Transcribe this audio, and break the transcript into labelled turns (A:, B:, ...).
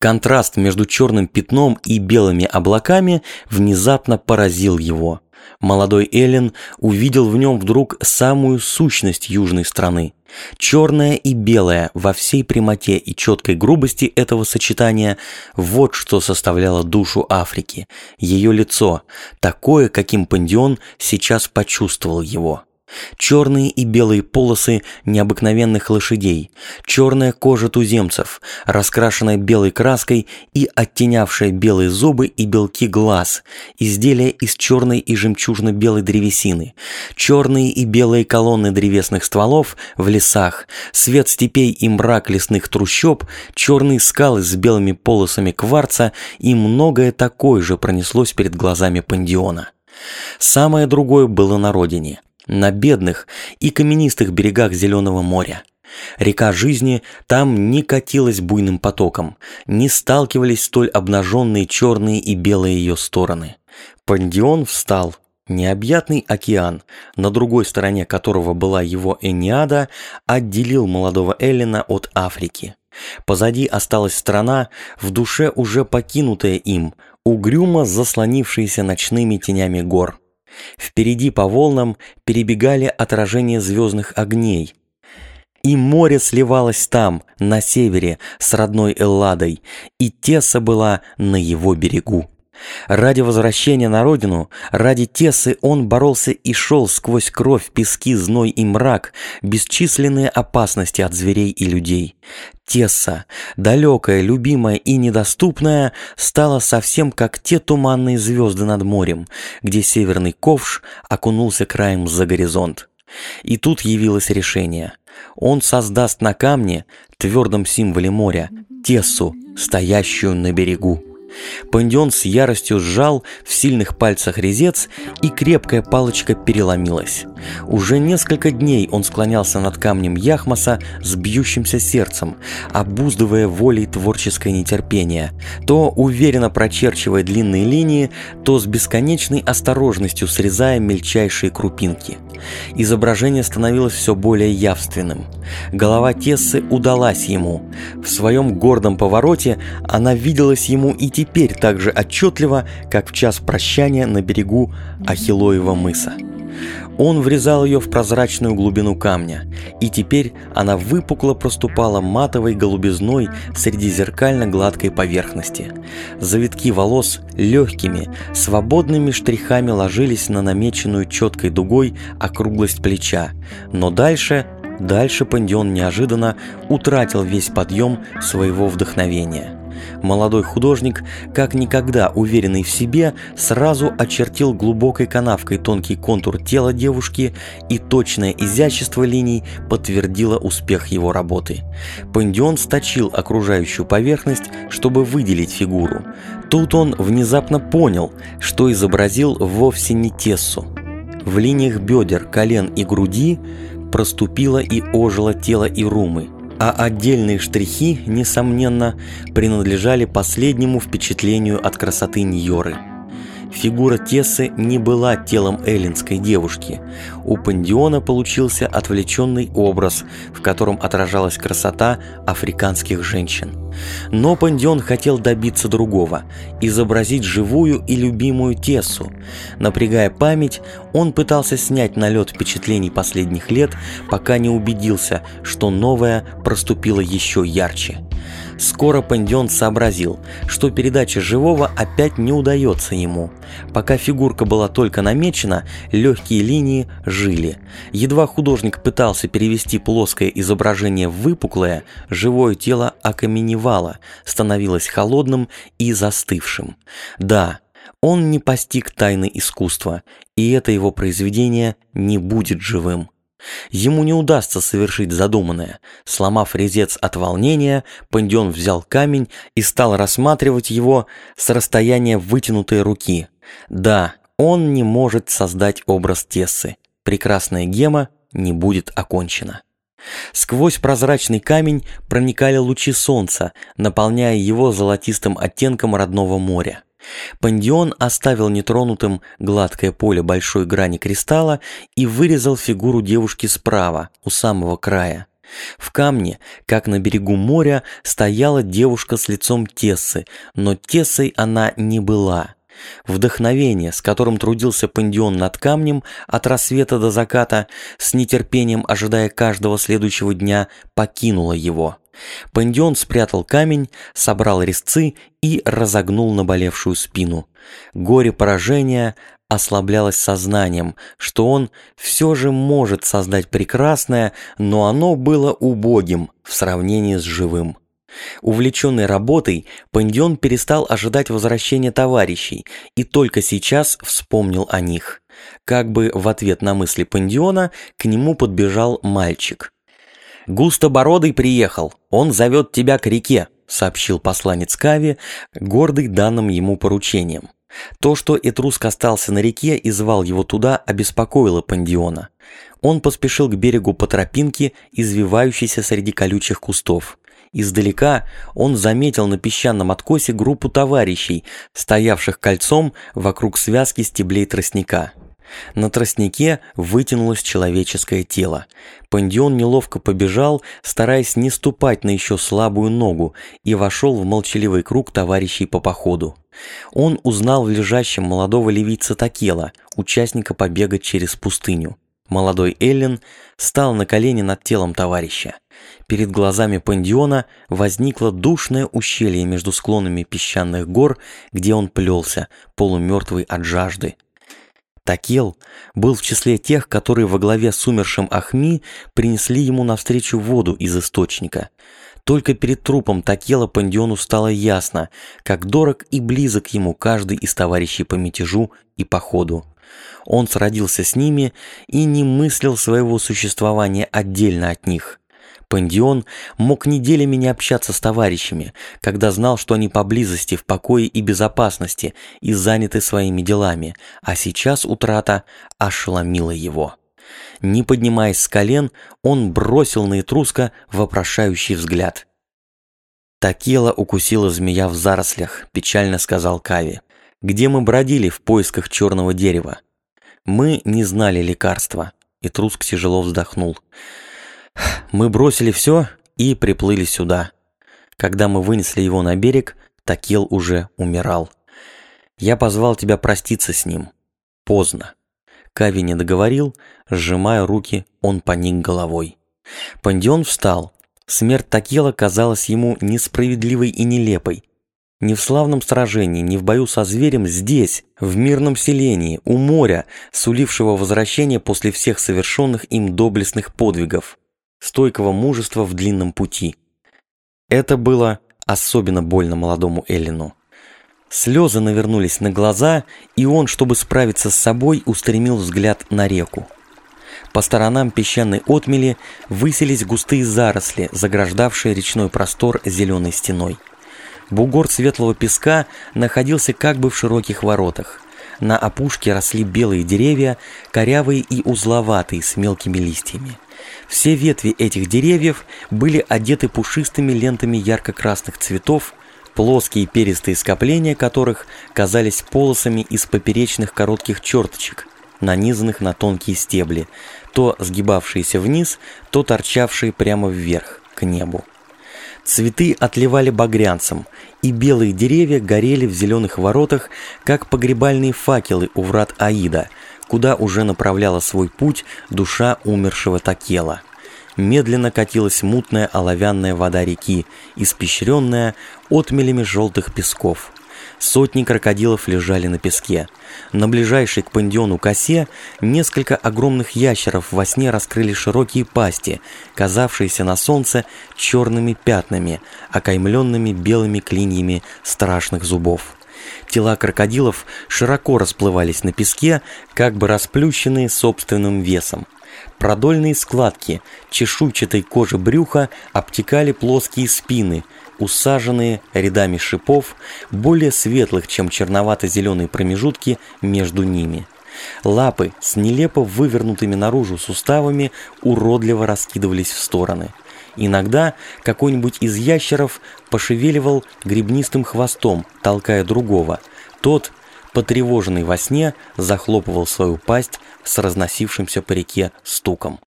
A: Контраст между черным пятном и белыми облаками внезапно поразил его. Молодой Эллен увидел в нем вдруг самую сущность южной страны. Черное и белое во всей прямоте и четкой грубости этого сочетания – вот что составляло душу Африки, ее лицо, такое, каким Пандион сейчас почувствовал его. Черные и белые полосы необыкновенных лошадей, черная кожа туземцев, раскрашенная белой краской и оттенявшая белые зубы и белки глаз, изделия из черной и жемчужно-белой древесины, черные и белые колонны древесных стволов в лесах, свет степей и мрак лесных трущоб, черные скалы с белыми полосами кварца и многое такое же пронеслось перед глазами Пандиона. Самое другое было на родине на бедных и каменистых берегах Зеленого моря. Река жизни там не катилась буйным потоком, не сталкивались столь обнаженные черные и белые ее стороны. Пандион встал. Необъятный океан, на другой стороне которого была его Эниада, отделил молодого Эллина от Африки. Позади осталась страна, в душе уже покинутая им, угрюмо заслонившаяся ночными тенями гор. Впереди по волнам перебегали отражения звездных огней. И море сливалось там, на севере, с родной Элладой, и Теса была на его берегу. Ради возвращения на родину, ради Тесы он боролся и шел сквозь кровь, пески, зной и мрак, бесчисленные опасности от зверей и людей. Тесса, далекая, любимая и недоступная, стала совсем как те туманные звезды над морем, где северный ковш окунулся краем за горизонт. И тут явилось решение. Он создаст на камне, твердом символе моря, Тессу, стоящую на берегу. Пандион с яростью сжал в сильных пальцах резец, и крепкая палочка переломилась. Уже несколько дней он склонялся над камнем Яхмаса с бьющимся сердцем, обуздывая волей творческое нетерпение, то уверенно прочерчивая длинные линии, то с бесконечной осторожностью срезая мельчайшие крупинки. Изображение становилось все более явственным. Голова Тессы удалась ему. В своем гордом повороте она виделась ему и теперь так же отчетливо, как в час прощания на берегу Ахилоева мыса. Он врезал ее в прозрачную глубину камня, и теперь она выпукло проступала матовой голубизной среди зеркально-гладкой поверхности. Завитки волос легкими, свободными штрихами ложились на намеченную четкой дугой округлость плеча, но дальше Дальше Пандион неожиданно утратил весь подъем своего вдохновения. Молодой художник, как никогда уверенный в себе, сразу очертил глубокой канавкой тонкий контур тела девушки, и точное изящество линий подтвердило успех его работы. Пандион сточил окружающую поверхность, чтобы выделить фигуру. Тут он внезапно понял, что изобразил вовсе не Тессу. В линиях бедер, колен и груди проступило и ожило тело Ирумы – а отдельные штрихи, несомненно, принадлежали последнему впечатлению от красоты Ньоры – Фигура Тессы не была телом эллинской девушки. У Пандиона получился отвлеченный образ, в котором отражалась красота африканских женщин. Но Пандион хотел добиться другого – изобразить живую и любимую Тессу. Напрягая память, он пытался снять налет впечатлений последних лет, пока не убедился, что новое проступило еще ярче – Скоро Пандион сообразил, что передача живого опять не удается ему. Пока фигурка была только намечена, легкие линии жили. Едва художник пытался перевести плоское изображение в выпуклое, живое тело окаменевало, становилось холодным и застывшим. Да, он не постиг тайны искусства, и это его произведение не будет живым. Ему не удастся совершить задуманное. Сломав резец от волнения, Пандион взял камень и стал рассматривать его с расстояния вытянутой руки. Да, он не может создать образ Тессы. Прекрасная гема не будет окончена. Сквозь прозрачный камень проникали лучи солнца, наполняя его золотистым оттенком родного моря. Пандион оставил нетронутым гладкое поле большой грани кристалла и вырезал фигуру девушки справа, у самого края. В камне, как на берегу моря, стояла девушка с лицом Тессы, но Тессой она не была. Вдохновение, с которым трудился Пандион над камнем от рассвета до заката, с нетерпением ожидая каждого следующего дня, покинуло его. Пандион спрятал камень, собрал резцы и разогнул наболевшую спину. Горе поражения ослаблялось сознанием, что он все же может создать прекрасное, но оно было убогим в сравнении с живым. Увлеченный работой, Пандион перестал ожидать возвращения товарищей и только сейчас вспомнил о них. Как бы в ответ на мысли Пандиона к нему подбежал мальчик. «Густобородый приехал, он зовет тебя к реке», сообщил посланец Кави, гордый данным ему поручением. То, что Этруск остался на реке и звал его туда, обеспокоило Пандиона. Он поспешил к берегу по тропинке, извивающейся среди колючих кустов. Издалека он заметил на песчаном откосе группу товарищей, стоявших кольцом вокруг связки стеблей тростника. На тростнике вытянулось человеческое тело. Пандион неловко побежал, стараясь не ступать на еще слабую ногу, и вошел в молчаливый круг товарищей по походу. Он узнал в лежащем молодого ливийца Такела, участника побега через пустыню. Молодой Эллен стал на колени над телом товарища. Перед глазами Пандиона возникло душное ущелье между склонами песчаных гор, где он плелся, полумертвый от жажды. Такел был в числе тех, которые во главе с умершим Ахми принесли ему навстречу воду из источника. Только перед трупом Такела Пандиону стало ясно, как дорог и близок ему каждый из товарищей по мятежу и походу. Он сродился с ними и не мыслил своего существования отдельно от них. Пандион мог неделями не общаться с товарищами, когда знал, что они поблизости, в покое и безопасности и заняты своими делами, а сейчас утрата ошеломила его. Не поднимаясь с колен, он бросил на Этруска вопрошающий взгляд. «Такела укусила змея в зарослях», – печально сказал Кави. «Где мы бродили в поисках черного дерева?» «Мы не знали лекарства», – Этруск тяжело вздохнул. Мы бросили все и приплыли сюда. Когда мы вынесли его на берег, Такел уже умирал. Я позвал тебя проститься с ним. Поздно. Кави не договорил, сжимая руки, он поник головой. Пандион встал. Смерть Такела казалась ему несправедливой и нелепой. Не в славном сражении, не в бою со зверем, здесь, в мирном селении, у моря, сулившего возвращение после всех совершенных им доблестных подвигов стойкого мужества в длинном пути. Это было особенно больно молодому Эллину. Слезы навернулись на глаза, и он, чтобы справиться с собой, устремил взгляд на реку. По сторонам песчаной отмели высились густые заросли, заграждавшие речной простор зеленой стеной. Бугор светлого песка находился как бы в широких воротах. На опушке росли белые деревья, корявые и узловатые, с мелкими листьями. Все ветви этих деревьев были одеты пушистыми лентами ярко-красных цветов, плоские перистые скопления которых казались полосами из поперечных коротких черточек, нанизанных на тонкие стебли, то сгибавшиеся вниз, то торчавшие прямо вверх, к небу. Цветы отливали багрянцем, и белые деревья горели в зеленых воротах, как погребальные факелы у врат Аида, куда уже направляла свой путь душа умершего Такела. Медленно катилась мутная оловянная вода реки, испещренная отмелями желтых песков. Сотни крокодилов лежали на песке. На ближайшей к пандиону косе несколько огромных ящеров во сне раскрыли широкие пасти, казавшиеся на солнце черными пятнами, окаймленными белыми клиньями страшных зубов. Тела крокодилов широко расплывались на песке, как бы расплющенные собственным весом. Продольные складки чешуйчатой кожи брюха обтекали плоские спины, усаженные рядами шипов, более светлых, чем черновато-зеленые промежутки между ними. Лапы с нелепо вывернутыми наружу суставами уродливо раскидывались в стороны – Иногда какой-нибудь из ящеров пошевеливал гребнистым хвостом, толкая другого. Тот, потревоженный во сне, захлопывал свою пасть с разносившимся по реке стуком.